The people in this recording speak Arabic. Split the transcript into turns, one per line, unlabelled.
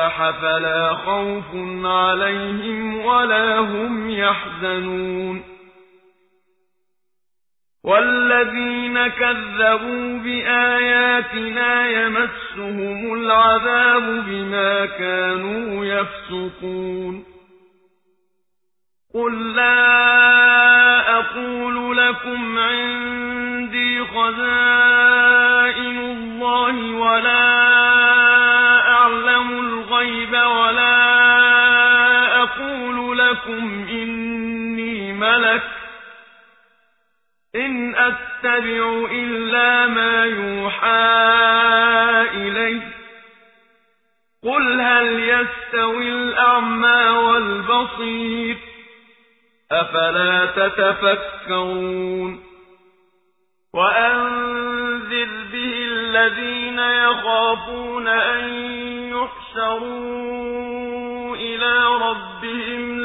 وأصلح فلا خوف عليهم ولا هم يحزنون. والذين كذبوا بآياتنا يمسهم العذاب بما كانوا يفسقون. قل لا أقول لكم عندي خزائن الله ولا لكم إني ملك. إن أتبع إلا ما يوحى إلي. قل هل يستوي الأعمى والبصير؟ أفلا تتفكرون؟ وأنذر به الذين يخافون أن ربهم